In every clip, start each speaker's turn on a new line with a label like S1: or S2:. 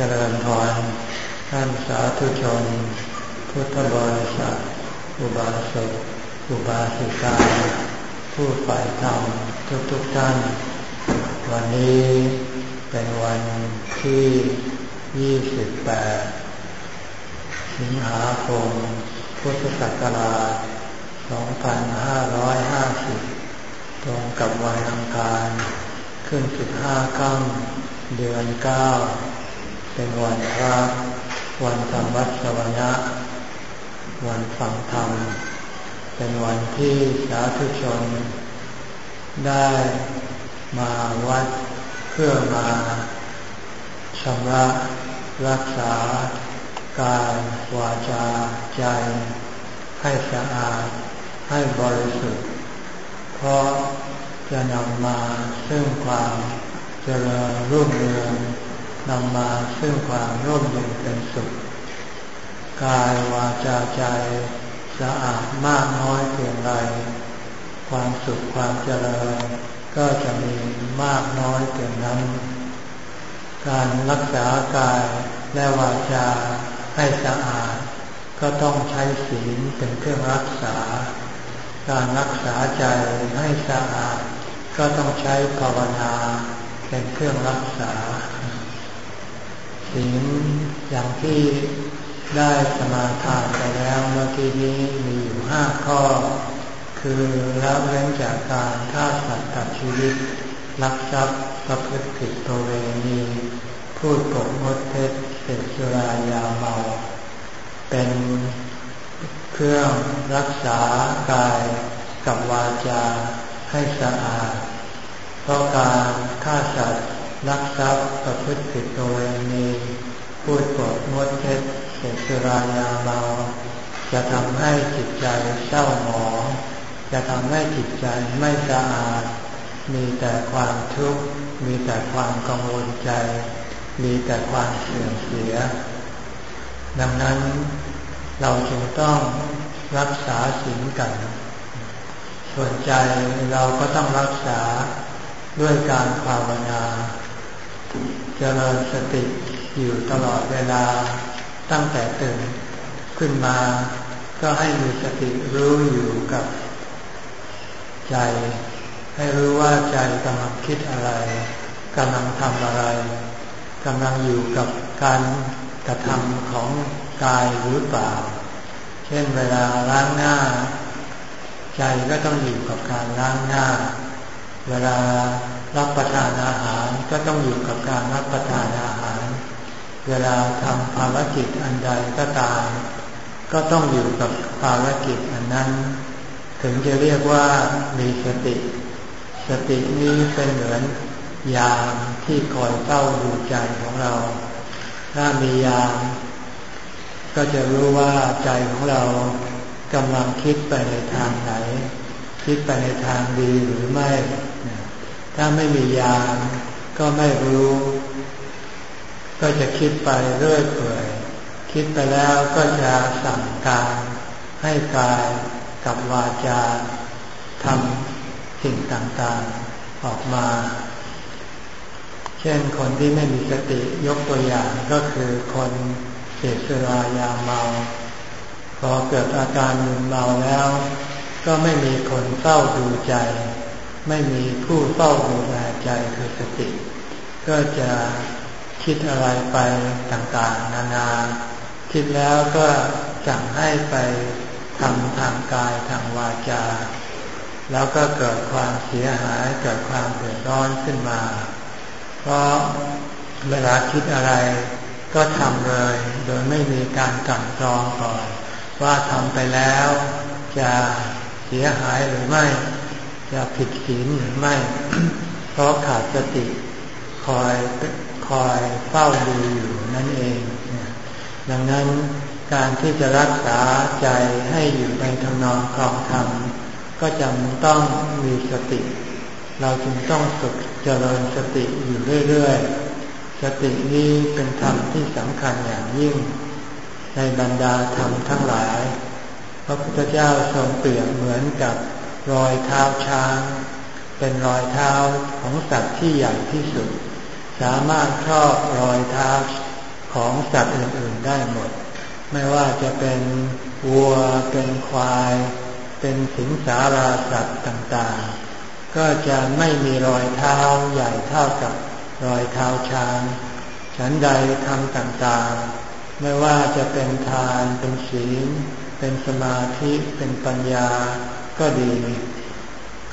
S1: เจริญพรท่านสาธุชน พุทธบริษัทอุบาสกอุบาสิกาผู้ฝ่ายธรรมทุกทุกท่าน วันนี้เป็นวันที่ 28 สิงหาคม พุทธศักราช 2550 ตรงกับวันอังคาร ขึ้น 15ค่ำเดือน 9 เป็นวันพระวันธรรมวัดสวนะวันฟังธรรม เป็นวันที่สาธุชน ได้มาวัดเพื่อมาชำระรักษา กายวาจาใจ ให้สะอาดให้บริสุทธิ์ เพราะจะนำมาซึ่งความเจริญรุ่งเรือง นำมาซึ่งความร่มเย็นเป็นสุข กายวาจาใจสะอาดมากน้อยเพียงไร ความสุขความเจริญ ก็จะมีมากน้อยเพียงนั้น การรักษากายและวาจาให้สะอาด ก็ต้องใช้ศีลเป็นเครื่องรักษา การรักษาใจให้สะอาด ก็ต้องใช้ภาวนาเป็นเครื่องรักษา ศีลอย่างที่ได้สมาทานไปแล้วเมื่อกี้นี้มีอยู่ห้าข้อ คือละเว้นจากการฆ่าสัตว์ตัดชีวิต ลักทรัพย์ประพฤติผิดตัวเวณีพูดโกหกเท็จเสพสุรายาเมา เป็นเครื่องรักษากายกับวาจาให้สะอาด เพราะการฆ่าสัตว์ ลักทรัพย์ประพฤติผิดตัวเองนีพูดปดงดเท็จเสพสุรายาเมา จะทำให้จิตใจเศร้าหมอง จะทำให้จิตใจไม่สะอาด มีแต่ความทุกข์ มีแต่ความกังวลใจ มีแต่ความเสื่อมเสีย ดังนั้นเราจึงต้องรักษาศีลกัน ส่วนใจเราก็ต้องรักษาด้วยการภาวนา เจริญสติอยู่ตลอดเวลาตั้งแต่ตื่นขึ้นมา ก็ให้มีสติรู้อยู่กับใจ ให้รู้ว่าใจกำลังคิดอะไรกำลังทำอะไรกำลังอยู่กับการกระทำของกายหรือเปล่า เช่นเวลาล้างหน้า ใจก็ต้องอยู่กับการล้างหน้า เวลารับประทานอาหารก็ต้องอยู่กับการรับประทานอาหาร เวลาทำภารกิจอันใดก็ตาม ก็ต้องอยู่กับภารกิจอันนั้น ถึงจะเรียกว่ามีสติ สตินี้เป็นเหมือนยามที่คอยเฝ้าดูใจของเรา ถ้ามียาม ก็จะรู้ว่าใจของเรากำลังคิดไปในทางไหน คิดไปในทางดีหรือไม่ ถ้าไม่มียานก็ไม่รู้ ก็จะคิดไปเรื่อยเปื่อย คิดไปแล้วก็จะสั่งการให้กายกับวาจาทำสิ่งต่างๆออกมา เช่นคนที่ไม่มีสติยกตัวอย่างก็คือคนเสพสุรายาเมา พอเกิดอาการมึนเมาแล้ว ก็ไม่มีคนเฝ้าดูใจ ไม่มีผู้เฝ้าดูแลใจคือสติ ก็จะคิดอะไรไปต่างๆ นานา คิดแล้วก็สั่งให้ไปทำทางกายทางวาจา แล้วก็เกิดความเสียหายเกิดความเดือดร้อนขึ้นมา เพราะเวลาคิดอะไรก็ทำเลย โดยไม่มีการกั่นกรองก่อน ว่าทำไปแล้วจะเสียหายหรือไม่ จะผิดศีลหรือไม่ เพราะขาดสติคอยคอยเฝ้าดูอยู่นั่นเอง ดังนั้นการที่จะรักษาใจให้อยู่ในทำนองครองธรรมก็จำต้องมีสติ เราจึงต้องฝึกเจริญสติอยู่เรื่อยๆ สตินี้เป็นธรรมที่สำคัญอย่างยิ่ง ในบรรดาธรรมทั้งหลาย พระพุทธเจ้าทรงเปรียบเหมือนกับ รอยเท้าช้าง เป็นรอยเท้าของสัตว์ที่ใหญ่ที่สุด สามารถครอบรอยเท้าของสัตว์อื่นๆได้หมด ไม่ว่าจะเป็นวัวเป็นควาย เป็นสิงสาราสัตว์ต่างๆ ก็จะไม่มีรอยเท้าใหญ่เท่ากับรอยเท้าช้าง ฉันใดทำต่างๆ ไม่ว่าจะเป็นทานเป็นศีล เป็นสมาธิ เป็นปัญญา ก็ดี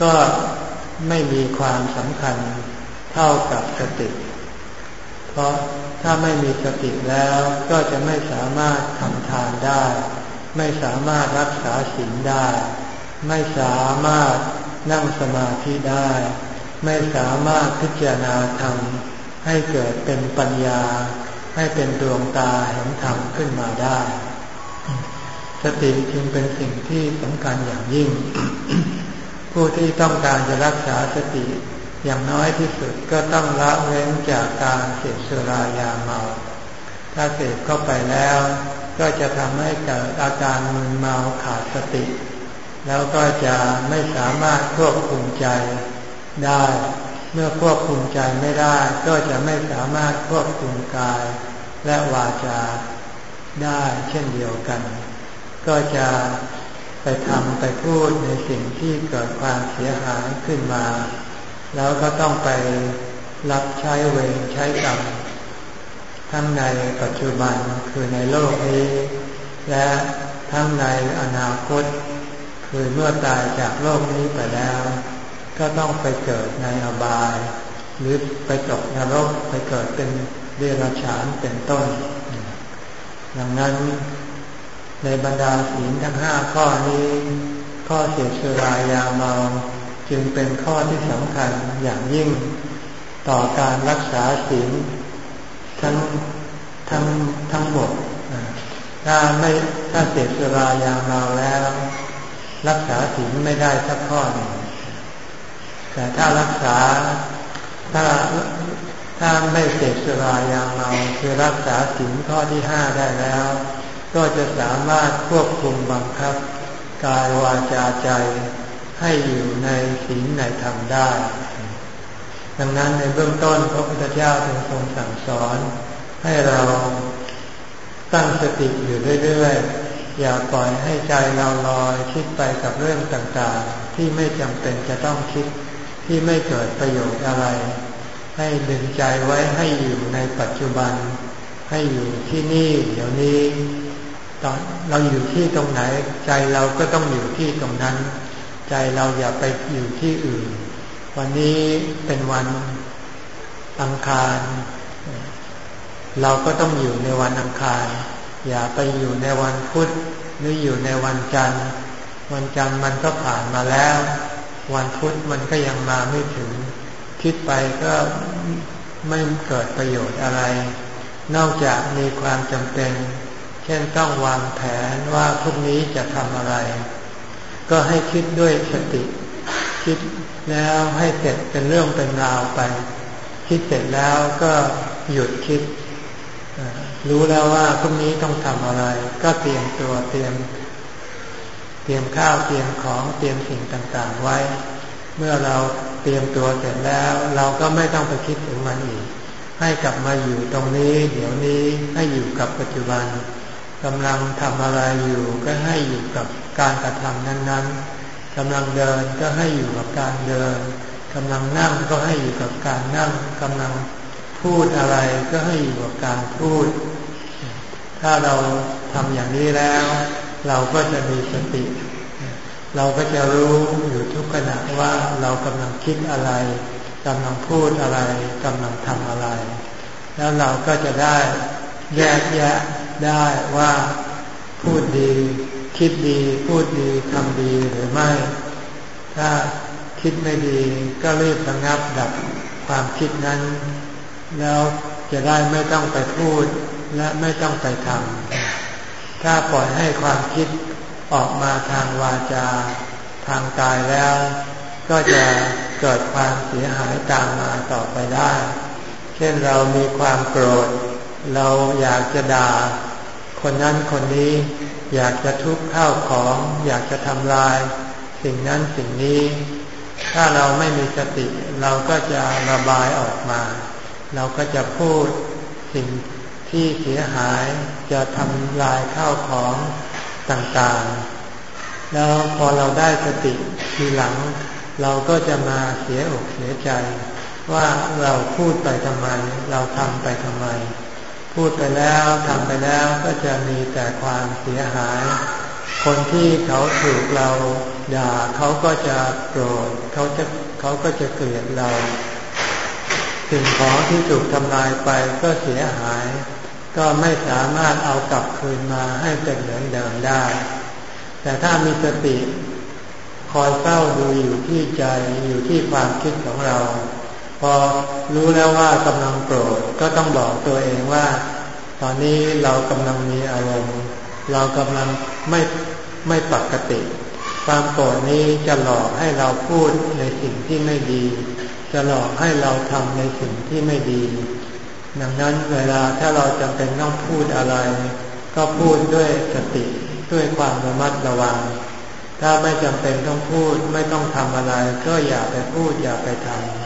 S1: ก็ไม่มีความสำคัญเท่ากับสติ เพราะถ้าไม่มีสติแล้วก็จะไม่สามารถทำทานได้ ไม่สามารถรักษาศีลได้ ไม่สามารถนั่งสมาธิได้ ไม่สามารถพิจารณาธรรมให้เกิดเป็นปัญญา ให้เป็นดวงตาเห็นธรรมขึ้นมาได้ สติจึงเป็นสิ่งที่สำคัญอย่างยิ่ง ผู้ที่ต้องการจะรักษาสติอย่างน้อยที่สุดก็ต้องละเว้นจากการเสพสุรายาเมา ถ้าเสพเข้าไปแล้ว ก็จะทำให้เกิดอาการมึนเมาขาดสติ แล้วก็จะไม่สามารถควบคุมใจได้ เมื่อควบคุมใจไม่ได้ ก็จะไม่สามารถควบคุมกาย และวาจาได้เช่นเดียวกัน ก็จะไปทำไปพูดในสิ่งที่เกิดความเสียหายขึ้นมา แล้วก็ต้องไปรับใช้เวรใช้กรรมทั้งในปัจจุบันคือในโลกนี้ และทั้งในอนาคต คือเมื่อตายจากโลกนี้ไปแล้ว ก็ต้องไปเกิดในอบาย หรือไปตกนรกไปเกิดเป็นเดรัจฉานเป็นต้น ดังนั้น ในบรรดาศีลทั้งห้าข้อนี้ ข้อเสียสุรายาเมาจึงเป็นข้อที่สำคัญอย่างยิ่ง ต่อการรักษาศีลทั้งทั้งทั้งหมด ถ้าไม่ถ้าเสพสุรายาเมาแล้ว รักษาศีลไม่ได้สักข้อหนึ่งแต่ถ้ารักษาถ้าถ้าไม่เสพสุรายาเมาคือรักษาศีลข้อที่ห้าได้แล้ว ก็จะสามารถควบคุมบังคับ กายวาจาใจให้อยู่ในศีลในธรรมได้ ดังนั้นในเบื้องต้นพระพุทธเจ้าจึงทรงสั่งสอน ให้เราตั้งสติอยู่เรื่อยๆ อย่าปล่อยให้ใจเราลอยคิดไปกับเรื่องต่างๆ ที่ไม่จำเป็นจะต้องคิดที่ไม่เกิดประโยชน์อะไร ให้ดึงใจไว้ให้อยู่ในปัจจุบัน ให้อยู่ที่นี่เดี๋ยวนี้ ตอนเราอยู่ที่ตรงไหน ใจเราก็ต้องอยู่ที่ตรงนั้น ใจเราอย่าไปอยู่ที่อื่น วันนี้เป็นวันอังคาร เราก็ต้องอยู่ในวันอังคาร อย่าไปอยู่ในวันพุธหรืออยู่ในวันจันทร์ วันจันทร์มันก็ผ่านมาแล้ว วันพุธมันก็ยังมาไม่ถึง คิดไปก็ไม่เกิดประโยชน์อะไร นอกจากมีความจำเป็น เช่นต้องวางแผนว่าพรุ่งนี้จะทำอะไร ก็ให้คิดด้วยสติ คิดแล้วให้เสร็จเป็นเรื่องเป็นราวไป คิดเสร็จแล้วก็หยุดคิด รู้แล้วว่าพรุ่งนี้ต้องทำอะไร ก็เตรียมตัวเตรียม เตรียมข้าวเตรียมของเตรียมสิ่งต่างๆไว้ เมื่อเราเตรียมตัวเสร็จแล้ว เราก็ไม่ต้องไปคิดถึงมันอีกให้กลับมาอยู่ตรงนี้ เดี๋ยวนี้ให้อยู่กับปัจจุบัน กำลังทำอะไรอยู่ก็ให้อยู่กับการกระทำนั้นๆกำลังเดินก็ให้อยู่กับการเดินกำลังนั่งก็ให้อยู่กับการนั่งกำลังพูดอะไรก็ให้อยู่กับการพูด ถ้าเราทำอย่างนี้แล้ว เราก็จะมีสติ เราก็จะรู้อยู่ทุกขณะว่าเรากำลังคิดอะไรกำลังพูดอะไรกำลังทำอะไร แล้วเราก็จะได้แยกแยะ ได้ว่าพูดดี คิดดี พูดดีทำดีหรือไม่ ถ้าคิดไม่ดีก็รีบระงับดับความคิดนั้น แล้วจะได้ไม่ต้องไปพูดและไม่ต้องไปทำถ้าปล่อยให้ความคิดออกมาทางวาจา ทางกายแล้ว ก็จะเกิดความเสียหายตามมาต่อไปได้ เช่นเรามีความโกรธ เราอยากจะด่า คนนั้นคนนี้ อยากจะทุบข้าวของ อยากจะทำลาย สิ่งนั้นสิ่งนี้ ถ้าเราไม่มีสติ เราก็จะระบายออกมา เราก็จะพูดสิ่งที่เสียหายจะทำลายข้าวของต่างๆ แล้วพอเราได้สติทีหลัง เราก็จะมาเสียอกเสียใจ ว่าเราพูดไปทำไม เราทำไปทำไม พูดไปแล้วทำไปแล้วก็จะมีแต่ความเสียหาย คนที่เขาถูกเราด่าเขาก็จะโกรธเขาจะเขาก็จะเกลียดเรา สิ่งของที่ถูกทำลายไปก็เสียหาย ก็ไม่สามารถเอากลับคืนมาให้เป็นเหมือนเดิมได้ แต่ถ้ามีสติคอยเฝ้าดูอยู่ที่ใจอยู่ที่ความคิดของเรา พอรู้แล้วว่ากำลังโกรธก็ต้องบอกตัวเองว่า ตอนนี้เรากำลังมีอารมณ์ เรากำลังไม่ไม่ปกติ ความโกรธนี้จะหลอกให้เราพูดในสิ่งที่ไม่ดี จะหลอกให้เราทำในสิ่งที่ไม่ดี ดังนั้นเวลาถ้าเราจำเป็นต้องพูดอะไร ก็พูดด้วยสติด้วยความระมัดระวัง ถ้าไม่จำเป็นต้องพูดไม่ต้องทำอะไร ก็อย่าไปพูดอย่าไปทำ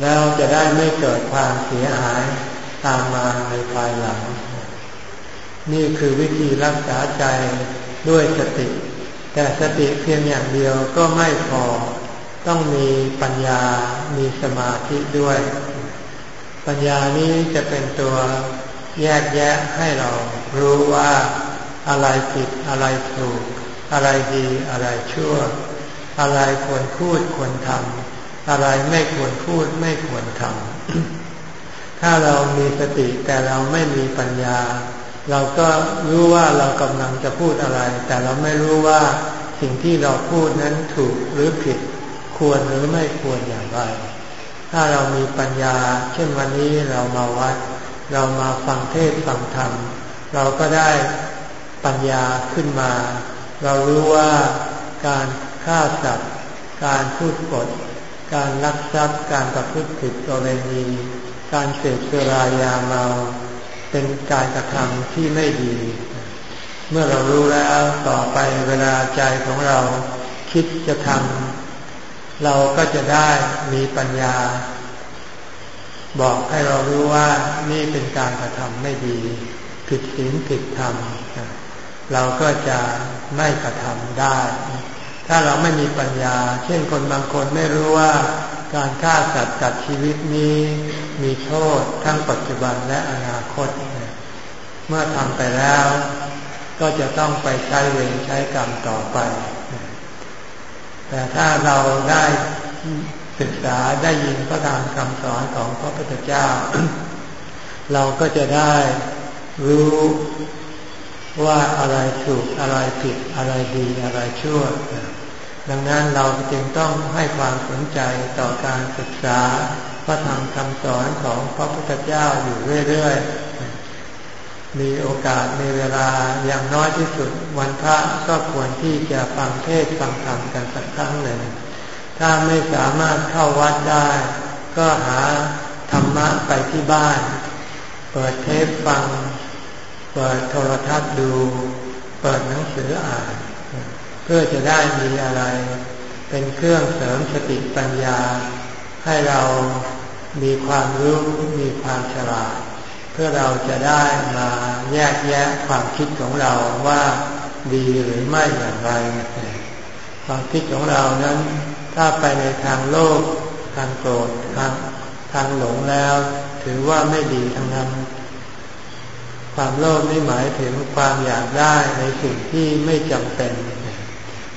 S1: แล้วจะได้ไม่เกิดความเสียหายตามมาในภายหลัง นี่คือวิธีรักษาใจด้วยสติ แต่สติเพียงอย่างเดียวก็ไม่พอ ต้องมีปัญญา มีสมาธิด้วย ปัญญานี้จะเป็นตัวแยกแยะให้เรารู้ว่าอะไรผิดอะไรถูก อะไรดีอะไรชั่ว อะไรควรพูดควรทำ อะไรไม่ควรพูดไม่ควรทำถ้าเรามีสติแต่เราไม่มีปัญญา เราก็รู้ว่าเรากำลังจะพูดอะไร แต่เราไม่รู้ว่าสิ่งที่เราพูดนั้นถูกหรือผิด ควรหรือไม่ควรอย่างไร ถ้าเรามีปัญญา เช่นวันนี้เรามาวัด เรามาฟังเทศฟังธรรม เราก็ได้ปัญญาขึ้นมา เรารู้ว่าการฆ่าสัตว์ การพูดปด การลักทรัพย์การประพฤติผิดตัวเณีการเสพสุรายาเมา เป็นการกระทำที่ไม่ดี เมื่อเรารู้แล้วต่อไปเวลาใจของเราคิดจะทำเราก็จะได้มีปัญญา บอกให้เรารู้ว่านี่เป็นการกระทำไม่ดี ผิดศีลผิดธรรม เราก็จะไม่กระทำได้ ถ้าเราไม่มีปัญญา เช่นคนบางคนไม่รู้ว่าการฆ่าสัตว์ตัดชีวิตนี้มีโทษทั้งปัจจุบันและอนาคต เมื่อทำไปแล้ว ก็จะต้องไปใช้เวรใช้กรรมต่อไป แต่ถ้าเราได้ศึกษาได้ยินพระธรรมคำสอนของพระพุทธเจ้า เราก็จะได้รู้ว่าอะไรถูกอะไรผิดอะไรดีอะไรชั่ว ดังนั้นเราจึงต้องให้ความสนใจต่อการศึกษา พระธรรมคำสอนของพระพุทธเจ้าอยู่เรื่อยๆ มีโอกาสมีเวลาอย่างน้อยที่สุดวันพระก็ควรที่จะฟังเทศฟังธรรมกันสักครั้งหนึ่ง ถ้าไม่สามารถเข้าวัดได้ ก็หาธรรมะไปที่บ้าน เปิดเทปฟัง เปิดโทรทัศน์ดู เปิดหนังสืออ่าน เพื่อจะได้มีอะไร เป็นเครื่องเสริมสติปัญญา ให้เรามีความรู้มีความฉลาด เพื่อเราจะได้มาแยกแยะความคิดของเราว่าดีหรือไม่อย่างไร ความคิดของเรานั้น ถ้าไปในทางโลภทางโกรธทางทางหลงแล้ว ถือว่าไม่ดีทั้งนั้น ความโลภนี่หมายถึงความอยากได้ในสิ่งที่ไม่จำเป็น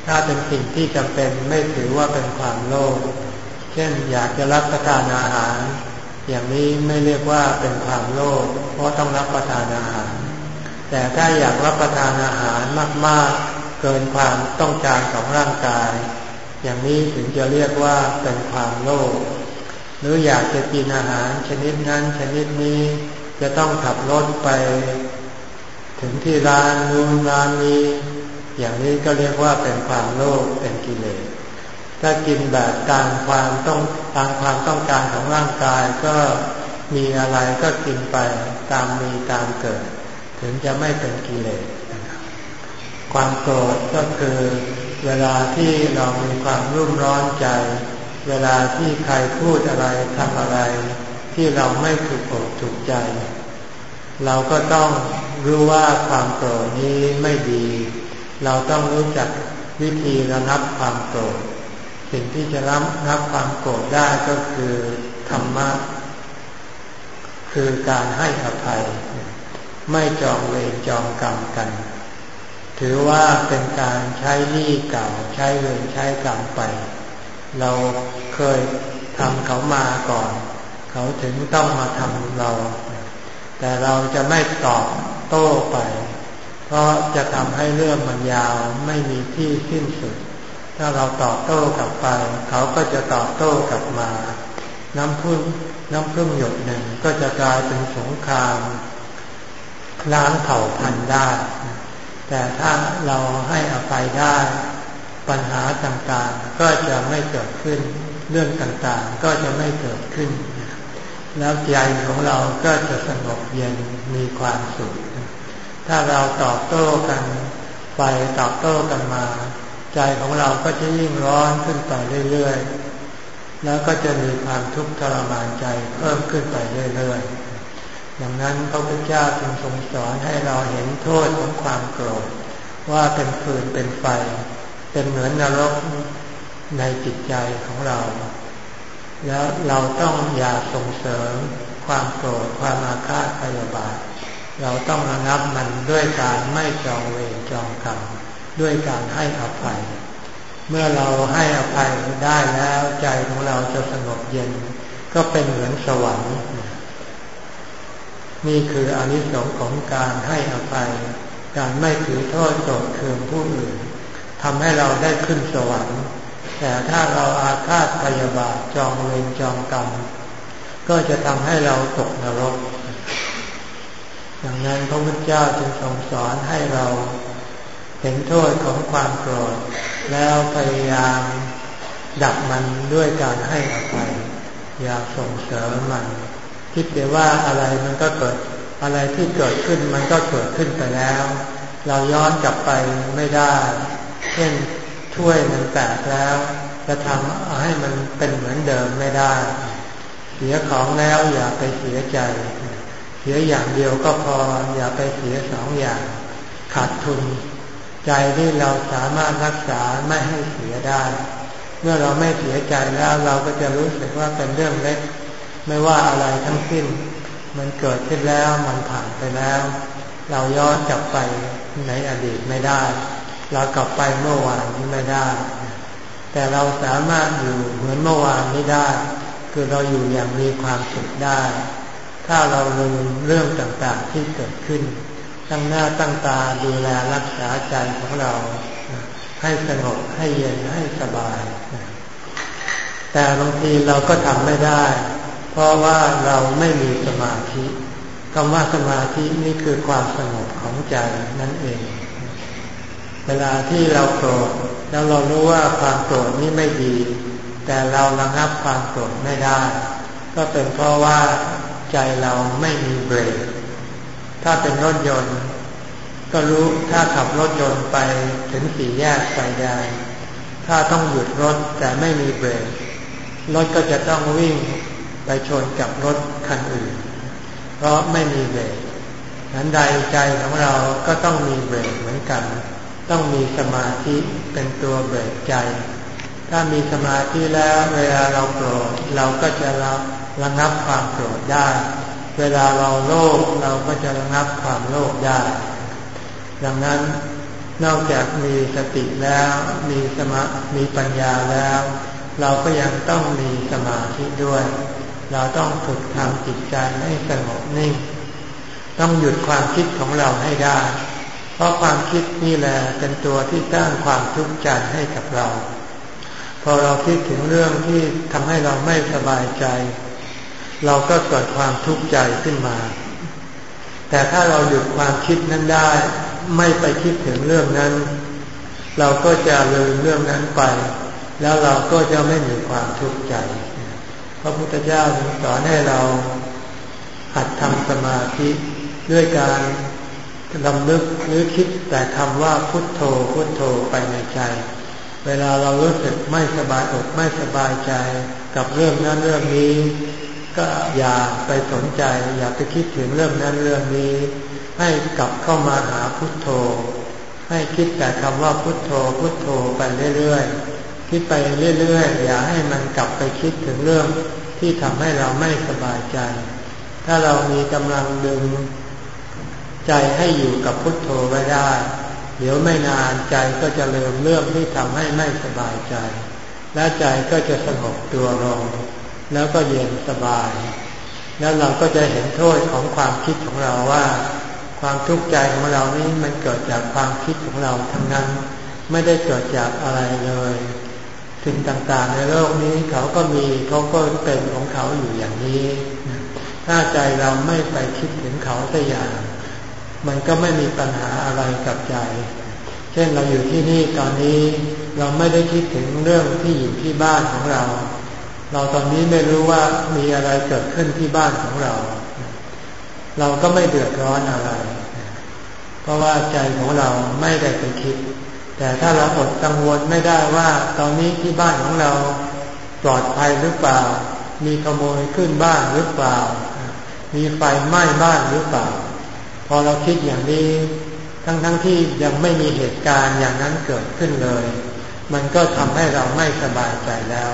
S1: ถ้าเป็นสิ่งที่จำเป็นไม่ถือว่าเป็นความโลภ เช่นอยากจะรับประทานอาหาร อย่างนี้ไม่เรียกว่าเป็นความโลภ เพราะต้องรับประทานอาหาร แต่ถ้าอยากรับประทานอาหารมากๆ เกินความต้องการของร่างกาย อย่างนี้ถึงจะเรียกว่าเป็นความโลภ หรืออยากจะกินอาหารชนิดนั้นชนิดนี้จะต้องขับรถไป ถึงที่ร้านนู้นร้านนี้ อย่างนี้ก็เรียกว่าเป็นความโลภเป็นกิเลส ถ้ากินแบบตามความต้องตามความต้องการของร่างกายก็มีอะไรก็กินไปตามมีตามเกิด ถึงจะไม่เป็นกิเลส ความโกรธก็คือเวลาที่เรามีความรุ่มร้อนใจ เวลาที่ใครพูดอะไรทำอะไร ที่เราไม่ถูกอกถูกใจ เราก็ต้องรู้ว่าความโกรธนี้ไม่ดี เราต้องรู้จักวิธีระงับความโกรธ สิ่งที่จะระงับความโกรธได้ก็คือธรรมะ คือการให้อภัย ไม่จองเวรจองกรรมกัน ถือว่าเป็นการใช้หนี้เก่าใช้เวรใช้กรรมไป เราเคยทำเขามาก่อน เขาถึงต้องมาทำเรา แต่เราจะไม่ตอบโต้ไป เพราะจะทำให้เรื่องมันยาวไม่มีที่สิ้นสุด ถ้าเราตอบโต้กลับไป เขาก็จะตอบโต้กลับมา น้ำพึ่งน้ำพึ่งหยดหนึ่งก็จะกลายเป็นสงครามล้างเผ่าพันธุ์ได้ แต่ถ้าเราให้อภัยได้ ปัญหาต่างๆ ก็จะไม่เกิดขึ้น เรื่องต่างๆ ก็จะไม่เกิดขึ้น แล้วใจของเราก็จะสงบเย็นมีความสุข ถ้าเราตอบโต้กันไปตอบโต้กันมา ใจของเราก็จะยิ่งร้อนขึ้นไปเรื่อยๆ แล้วก็จะมีความทุกข์ทรมานใจเพิ่มขึ้นไปเรื่อยๆ ดังนั้นพระพุทธเจ้าจึงทรงสอนให้เราเห็นโทษของความโกรธ ว่าเป็นฟืนเป็นไฟ เป็นเหมือนนรกในจิตใจของเรา แล้วเราต้องอย่าส่งเสริมความโกรธความอาฆาตพยาบาท เราต้องระงับมันด้วยการไม่จองเวรจองกรรมด้วยการให้อภัย เมื่อเราให้อภัยได้แล้วใจของเราจะสงบเย็น ก็เป็นเหมือนสวรรค์นี่คืออนิสงส์ของการให้อภัย การไม่ถือโทษโกรธเคืองผู้อื่นทำให้เราได้ขึ้นสวรรค์ แต่ถ้าเราอาฆาตพยาบาทจองเวรจองกรรม ก็จะทำให้เราตกนรก ดังนั้นพระพุทธเจ้าจึงทรงสอนให้เรา เห็นโทษของความโกรธ แล้วพยายามดับมันด้วยการให้อภัยอย่าส่งเสริมมัน คิดแต่ว่าอะไรมันก็เกิดอะไรที่เกิดขึ้นมันก็เกิดขึ้นไปแล้ว เราย้อนกลับไปไม่ได้ เช่นถ้วยมันแตกแล้วจะทำให้มันเป็นเหมือนเดิมไม่ได้ เสียของแล้วอย่าไปเสียใจ เสียอย่างเดียวก็พออย่าไปเสียสองอย่าง ขาดทุน ใจที่เราสามารถรักษาไม่ให้เสียได้ เมื่อเราไม่เสียใจแล้วเราก็จะรู้สึกว่าเป็นเรื่องเล็ก ไม่ว่าอะไรทั้งสิ้น มันเกิดขึ้นแล้วมันผ่านไปแล้ว เราย้อนกลับไปในอดีตไม่ได้ เรากลับไปเมื่อวานนี้ไม่ได้ แต่เราสามารถอยู่เหมือนเมื่อวานนี้ได้ คือเราอยู่อย่างมีความสุขได้ ถ้าเราลืมเรื่องต่างๆที่เกิดขึ้น ตั้งหน้าตั้งตาดูแลรักษาใจของเรา ให้สงบให้เย็นให้สบาย แต่บางทีเราก็ทำไม่ได้ เพราะว่าเราไม่มีสมาธิคำว่าสมาธินี่คือความสงบของใจนั่นเอง เวลาที่เราโกรธแล้วเรารู้ว่าความโกรธนี่ไม่ดี แต่เราระงับความโกรธไม่ได้ ก็เป็นเพราะว่า ใจเราไม่มีเบรก ถ้าเป็นรถยนต์ ก็รู้ถ้าขับรถยนต์ไปถึงสี่แยกไฟแดงถ้าต้องหยุดรถแต่ไม่มีเบรก รถก็จะต้องวิ่งไปชนกับรถคันอื่น เพราะไม่มีเบรกนั้นใดใจของเราก็ต้องมีเบรกเหมือนกัน ต้องมีสมาธิเป็นตัวเบรกใจ ถ้ามีสมาธิแล้วเวลาเราโกรธเราก็จะระ ระงับความโกรธได้ เวลาเราโลภเราก็จะระงับความโลภได้ ดังนั้นนอกจากมีสติแล้วมีสมามีปัญญาแล้ว เราก็ยังต้องมีสมาธิด้วย เราต้องฝึกทำจิตใจให้สงบนิ่ง ต้องหยุดความคิดของเราให้ได้ เพราะความคิดนี่แหละเป็นตัวที่สร้างความทุกข์ใจให้กับเรา พอเราคิดถึงเรื่องที่ทำให้เราไม่สบายใจ เราก็เกิดความทุกข์ใจขึ้นมา แต่ถ้าเราหยุดความคิดนั้นได้ ไม่ไปคิดถึงเรื่องนั้น เราก็จะลืมเรื่องนั้นไป แล้วเราก็จะไม่มีความทุกข์ใจ พระพุทธเจ้าสอนให้เราหัดทำสมาธิด้วยการลำลึกหรือคิดแต่คำว่าพุทโธพุทโธไปในใจ เวลาเรารู้สึกไม่สบายอกไม่สบายใจ กับเรื่องนั้นเรื่องนี้ ก็อย่าไปสนใจ อย่าไปคิดถึงเรื่องนั้นเรื่องนี้ ให้กลับเข้ามาหาพุทโธ ให้คิดแต่คำว่าพุทโธ พุทโธไปเรื่อยๆคิดไปเรื่อยๆ อย่าให้มันกลับไปคิดถึงเรื่องที่ทำให้เราไม่สบายใจ ถ้าเรามีกำลังดึงใจให้อยู่กับพุทโธไว้ได้ เดี๋ยวไม่นานใจก็จะลืมเรื่องที่ทำให้ไม่สบายใจ และใจก็จะสงบตัวลง แล้วก็เย็นสบาย แล้วเราก็จะเห็นโทษของความคิดของเราว่า ความทุกข์ใจของเรานี้มันเกิดจากความคิดของเราทั้งนั้น ไม่ได้เกิดจากอะไรเลยสิ่งต่างๆในโลกนี้เขาก็มีเขาก็เป็นของเขาอยู่อย่างนี้ ถ้าใจเราไม่ไปคิดถึงเขาสักอย่าง มันก็ไม่มีปัญหาอะไรกับใจ เช่นเราอยู่ที่นี่ตอนนี้เราไม่ได้คิดถึงเรื่องที่อยู่ที่บ้านของเรา เราตอนนี้ไม่รู้ว่ามีอะไรเกิดขึ้นที่บ้านของเรา เราก็ไม่เดือดร้อนอะไร เพราะว่าใจของเราไม่ได้ไปคิด แต่ถ้าเราอดกังวลไม่ได้ว่า ตอนนี้ที่บ้านของเราปลอดภัยหรือเปล่า มีขโมยขึ้นบ้านหรือเปล่า มีไฟไหม้บ้านหรือเปล่า พอเราคิดอย่างนี้ ทั้งๆทที่ยังไม่มีเหตุการณ์อย่างนั้นเกิดขึ้นเลย มันก็ทำให้เราไม่สบายใจแล้ว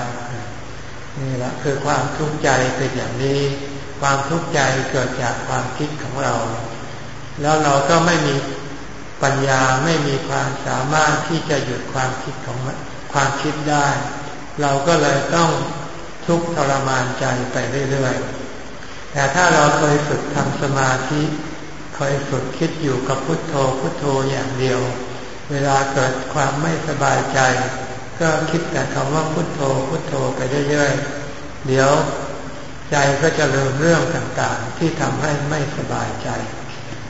S1: นี่แหละคือความทุกข์ใจเป็นอย่างนี้ ความทุกข์ใจเกิดจากความคิดของเรา แล้วเราก็ไม่มีปัญญาไม่มีความสามารถที่จะหยุดความคิดของความคิดได้ เราก็เลยต้องทุกข์ทรมานใจไปเรื่อยๆ แต่ถ้าเราเคยฝึกทำสมาธิเคยฝึกคิดอยู่กับพุทโธพุทโธอย่างเดียว เวลาเกิดความไม่สบายใจ ก็คิดแต่คำว่าพุทโธพุทโธไปเรื่อยๆ เดี๋ยวใจก็จะลืมเรื่องต่างๆ ที่ทำให้ไม่สบายใจ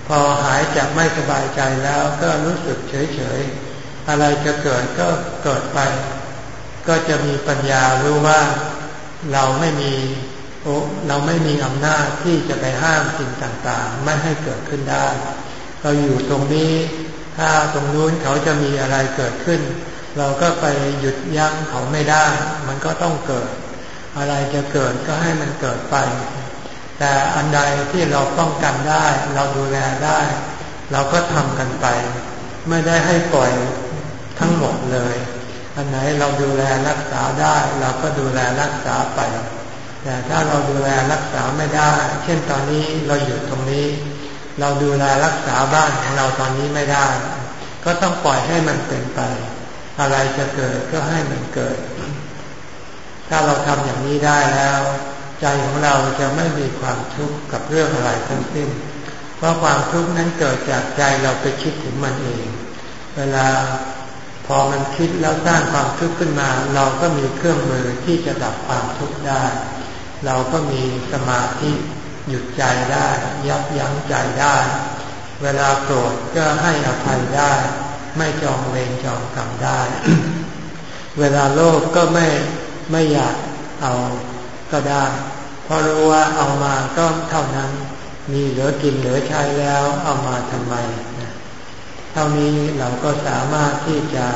S1: พอหายจากไม่สบายใจแล้วก็รู้สึกเฉยๆ อะไรจะเกิดก็เกิดไป ก็จะมีปัญญารู้ว่าเราไม่มีเราไม่มีอำนาจที่จะไปห้ามสิ่งต่างๆ ไม่ให้เกิดขึ้นได้ เราอยู่ตรงนี้ ถ้าตรงนู้นเขาจะมีอะไรเกิดขึ้น เราก็ไปหยุดยั้งเขาไม่ได้ มันก็ต้องเกิด อะไรจะเกิดก็ให้มันเกิดไป แต่อันใดที่เราป้องกันได้ เราดูแลได้ เราก็ทำกันไป ไม่ได้ให้ปล่อยทั้งหมดเลย อันไหนเราดูแลรักษาได้ เราก็ดูแลรักษาไป แต่ถ้าเราดูแลรักษาไม่ได้ เช่นตอนนี้เราอยู่ตรงนี้ เราดูแลรักษาบ้านของเราตอนนี้ไม่ได้ ก็ต้องปล่อยให้มันเป็นไป อะไรจะเกิดก็ให้มันเกิด ถ้าเราทำอย่างนี้ได้แล้ว ใจของเราจะไม่มีความทุกข์กับเรื่องอะไรทั้งสิ้น เพราะความทุกข์นั้นเกิดจากใจเราไปคิดถึงมันเอง เวลาพอมันคิดแล้วสร้างความทุกข์ขึ้นมา เราก็มีเครื่องมือที่จะดับความทุกข์ได้ เราก็มีสมาธิหยุดใจได้ ยับยั้งใจได้ เวลาโกรธก็ให้อภัยได้ ไม่จองเวรจองกรรมได้ เวลาโลภก็ไม่ไม่อยากเอาก็ได้เพราะรู้ว่าเอามาก็เท่านั้น มีเหลือกินเหลือใช้แล้วเอามาทำไม เท่านี้เราก็สามารถที่จะ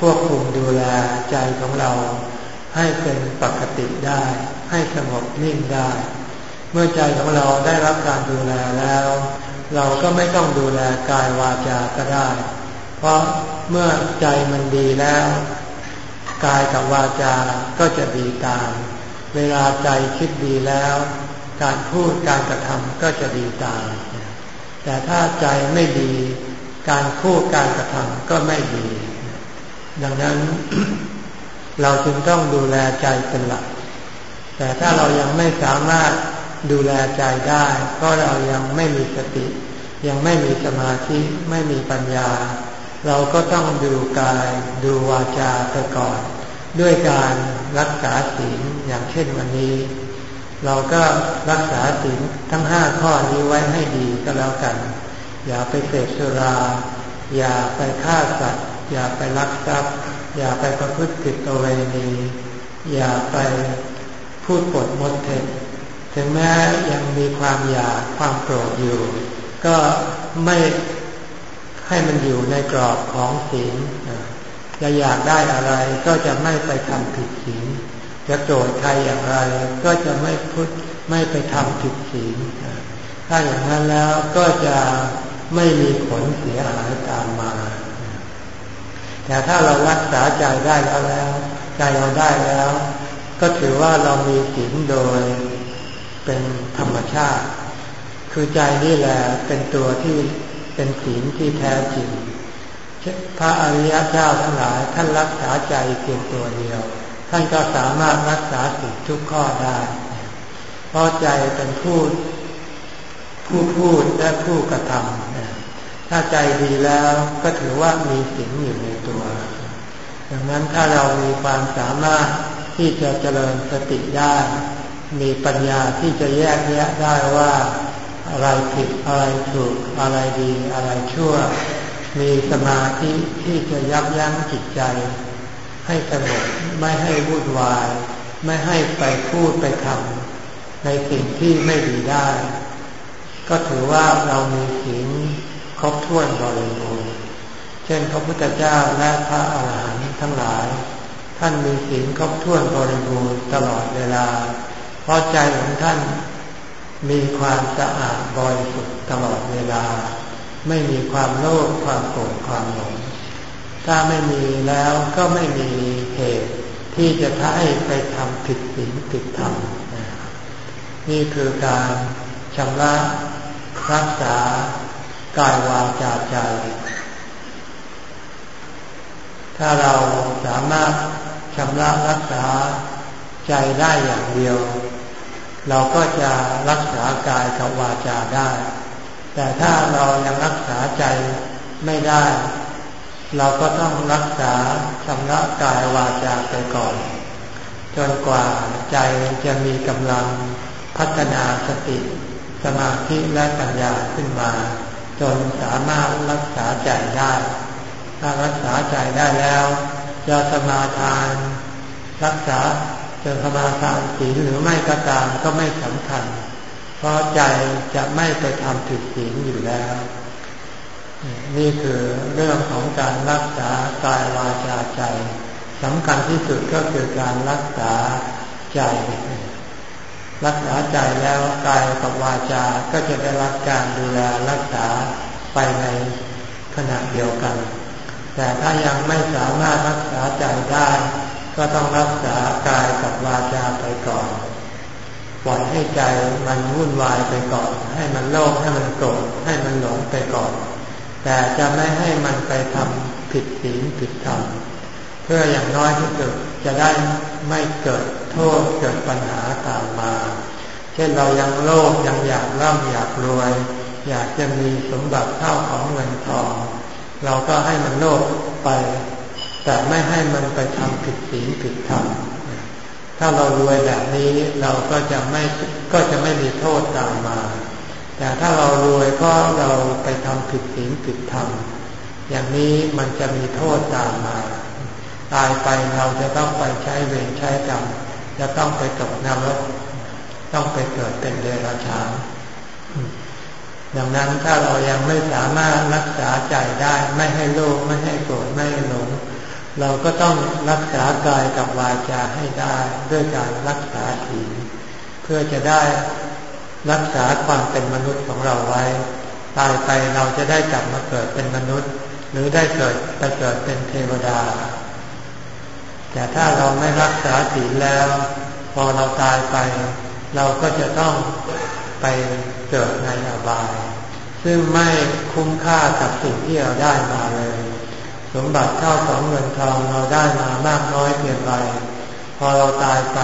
S1: ควบคุมดูแลใจของเรา ให้เป็นปกติได้ ให้สงบนิ่งได้ เมื่อใจของเราได้รับการดูแลแล้ว เราก็ไม่ต้องดูแลกายวาจาก็ได้ เพราะเมื่อใจมันดีแล้วกายกับวาจาก็จะดีตาม เวลาใจคิดดีแล้ว การพูดการกระทำก็จะดีตาม แต่ถ้าใจไม่ดี การพูดการกระทำก็ไม่ดี ดังนั้น เราจึงต้องดูแลใจเป็นหลัก แต่ถ้าเรายังไม่สามารถดูแลใจได้ เพราะเรายังไม่มีสติ ยังไม่มีสมาธิไม่มีปัญญา เราก็ต้องดูกายดูวาจาไปก่อน ด้วยการรักษาศีลอย่างเช่นวันนี้ เราก็รักษาศีลทั้งห้าข้อนี้ไว้ให้ดีก็แล้วกัน อย่าไปเสพสุรา อย่าไปฆ่าสัตว์ อย่าไปลักทรัพย์ อย่าไปประพฤติผิดตัวเองนีอย่าไปพูดปดมดเท็จถึงแม้ยังมีความอยากความโกรธอยู่ ก็ไม่ ให้มันอยู่ในกรอบของศีลจะอยากได้อะไรก็จะไม่ไปทำผิดศีลจะโกรธใครอย่างไร ก็จะไม่พูดไม่ไปทำผิดศีลถ้าอย่างนั้นแล้วก็จะไม่มีผลเสียหายตามมา แต่ถ้าเรารักษาใจได้แล้วแล้ว ใจเราได้แล้ว ก็ถือว่าเรามีศีลโดยเป็นธรรมชาติ คือใจนี่แหละเป็นตัวที่ เป็นศีลที่แท้จริงพระอริยเจ้าทั้งหลายท่านรักษาใจเพียงตัวเดียว ท่านก็สามารถรักษาสิ่งทุกข้อได้ เพราะใจเป็นผู้ผู้พูดและผู้กระทำถ้าใจดีแล้วก็ถือว่ามีสิ่งอยู่ในตัวดังนั้นถ้าเรามีความสามารถที่จะเจริญสติได้ มีปัญญาที่จะแยกแยะได้ว่า อะไรผิดอะไรถูกอะไรดีอะไรชั่ว มีสมาธิที่จะยับยั้งจิตใจ ให้สงบไม่ให้วุ่นวาย ไม่ให้ไปพูดไปทำในสิ่งที่ไม่ดีได้ ก็ถือว่าเรามีศีลครบถ้วนบริบูรณ์เช่นพระพุทธเจ้าและพระอาหารหันต์ทั้งหลาย ท่านมีศีลครบถ้วนบริบูรณ์ตลอดเวลา เพราะใจของท่าน มีความสะอาดบริสุทธิ์ตลอดเวลา ไม่มีความโลภความโกรธความหลง ถ้าไม่มีแล้วก็ไม่มีเหตุที่จะให้ไปทำผิดศีลผิดธรรมนี่คือการชำระรักษากายวาจาใจ ถ้าเราสามารถชำระรักษาใจได้อย่างเดียว เราก็จะรักษากายกับวาจาได้ แต่ถ้าเรายังรักษาใจไม่ได้ เราก็ต้องรักษาชำระกายวาจาไปก่อน จนกว่าใจจะมีกำลังพัฒนาสติ สมาธิและปัญญาขึ้นมา จนสามารถรักษาใจได้ ถ้ารักษาใจได้แล้ว จะสมาทาน รักษา จะสมาทานศีลหรือไม่ก็ตามก็ไม่สำคัญ เพราะใจจะไม่ไปทำผิดศีลอยู่แล้ว นี่คือเรื่องของการรักษากายวาจาใจสำคัญที่สุดก็คือการรักษาใจ รักษาใจแล้วกายกับวาจาก็จะได้รับการดูแลรักษาไปในขณะเดียวกัน แต่ถ้ายังไม่สามารถรักษาใจได้ ก็ต้องรักษากายกับวาจาไปก่อนปล่อยให้ใจมันวุ่นวายไปก่อน ให้มันโลภให้มันโกรธให้มันหลงไปก่อน แต่จะไม่ให้มันไปทำผิดศีลผิดธรรมเพื่ออย่างน้อยที่สุดจะได้ไม่เกิดโทษเกิดปัญหาตามมา เช่นเรายังโลภยังอยากร่ำอยากรวย อยากจะมีสมบัติเท่าของเงินทอง เราก็ให้มันโลภไป แต่ไม่ให้มันไปทำผิดศีลผิดธรรมถ้าเรารวยแบบนี้เราก็จะไม่ก็จะไม่มีโทษตามมา แต่ถ้าเรารวยก็เราไปทำผิดศีลผิดธรรมอย่างนี้มันจะมีโทษตามมา ตายไปเราจะต้องไปใช้เวรใช้กรรมจะต้องไปตกนรกต้องไปเกิดเป็นเดรัจฉานดังนั้นถ้าเรายังไม่สามารถรักษาใจได้ ไม่ให้โลภไม่ให้โกรธไม่ให้หลง เราก็ต้องรักษากายกับวาจาให้ได้ด้วยการรักษาศีลเพื่อจะได้รักษาความเป็นมนุษย์ของเราไว้ ตายไปเราจะได้กลับมาเกิดเป็นมนุษย์ หรือได้เกิดไปเกิดเป็นเทวดา แต่ถ้าเราไม่รักษาศีลแล้ว พอเราตายไป เราก็จะต้องไปเกิดในอบาย ซึ่งไม่คุ้มค่ากับสิ่งที่เราได้มาเลย สมบัติเท่าของเงินทองเราได้มามากน้อยเพียงไรพอเราตายไป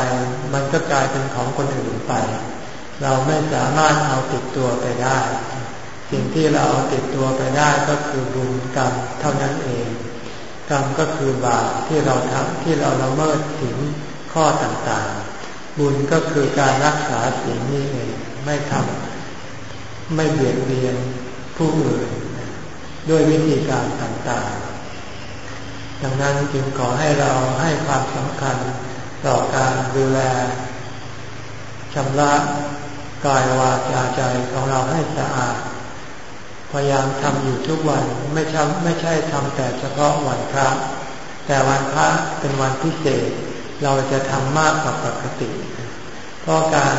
S1: มันก็กลายเป็นของคนอื่นไป เราไม่สามารถเอาติดตัวไปได้ สิ่งที่เราเอาติดตัวไปได้ก็คือบุญกรรมเท่านั้นเอง กรรมก็คือบาปที่เราทำที่เราละเมิดถึงข้อต่างๆ บุญก็คือการรักษาสิ่งนี้เองไม่ทำไม่เบียดเบียนผู้อื่น ด้วยวิธีการต่างๆ ดังนั้นจึงขอให้เราให้ความสำคัญต่อการดูแลชำระกายวาจาใจของเราให้สะอาด พยายามทำอยู่ทุกวันไม่ใช่ไม่ใช่ทำแต่เฉพาะวันพระแต่วันพระเป็นวันพิเศษ เราจะทำมากกว่าปกติ เพราะการ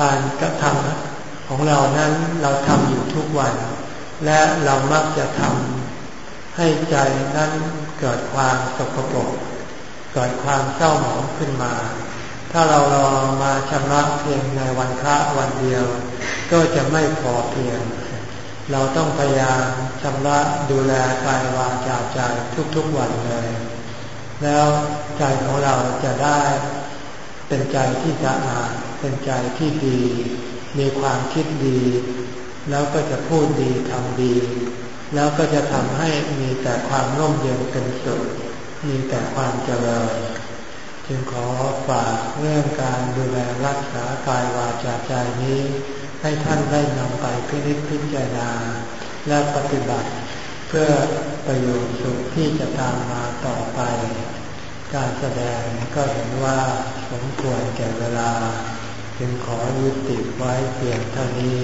S1: การกระทำของเรานั้นเราทำอยู่ทุกวัน และเรามักจะทำ ให้ใจนั้นเกิดความสกปรกเกิดความเศร้าหมองขึ้นมา ถ้าเรารองมาชำระเพียงในวันพระวันเดียว ก็จะไม่พอเพียง เราต้องพยายามชำระดูแลกายวาจาใจทุกๆวันเลย แล้วใจของเราจะได้เป็นใจที่สะอาดเป็นใจที่ดี มีความคิดดี แล้วก็จะพูดดีทำดี แล้วก็จะทำให้มีแต่ความร่มเย็นเป็นสุขมีแต่ความเจริญ จึงขอฝากเรื่องการดูแลรักษากายวาจาใจนี้ ให้ท่านได้นำไปพิจิตพิจารณา และปฏิบัติ เพื่อประโยชน์สุขที่จะตามมาต่อไป การแสดงก็เห็นว่าสมควรแก่เวลา จึงขอยุติไว้เพียงเท่านี้